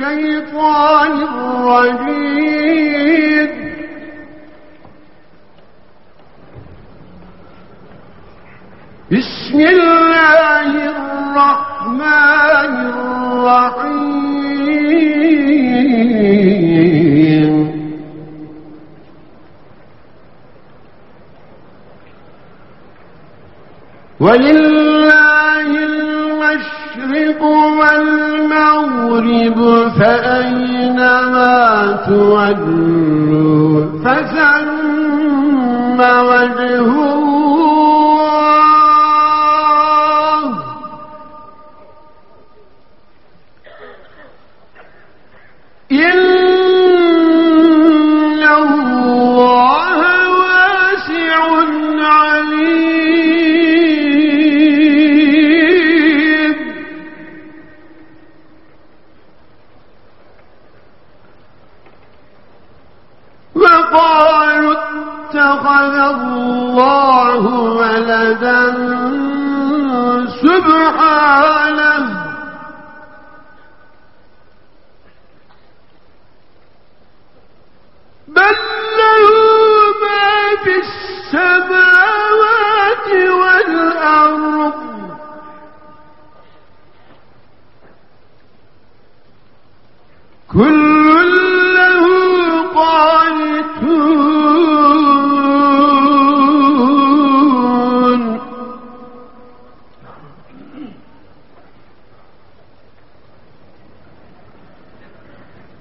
الشيطان الرجيم. بسم الله الرحمن الرحيم. ولله المشرق والمغرب فأينما تولوا فثم وجهه اتخذ الله ولدا سبحانه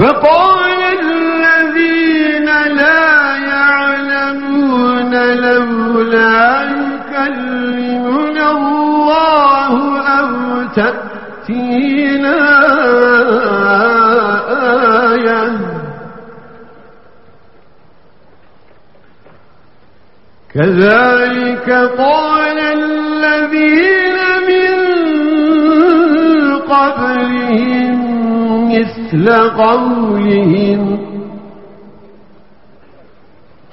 فقال الذين لا يعلمون لولا يكلمنا الله أو تأتينا آية. كذلك قال مثل قولهم.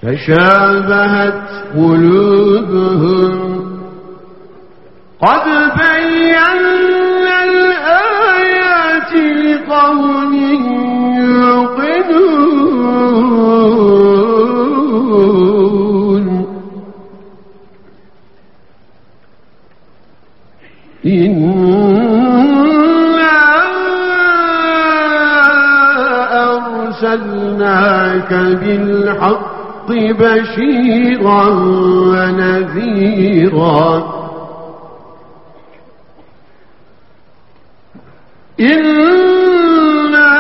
تشابهت قلوبهم. قد بينا الآيات لقوم يوقنون. إن أرسلناك بالحق بشيرا ونذيرا إنا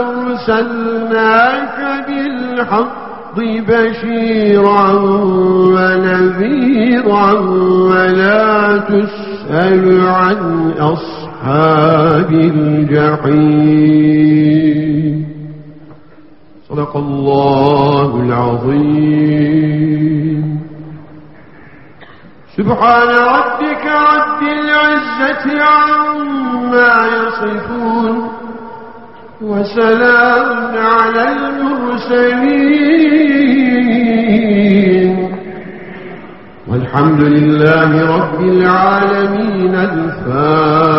أرسلناك بالحق بشيرا ونذيرا ولا تسأل عن أصحاب أصحاب الجحيم. صدق الله العظيم. سبحان ربك رب العزة عما يصفون وسلام على المرسلين. والحمد لله رب العالمين الفاتحة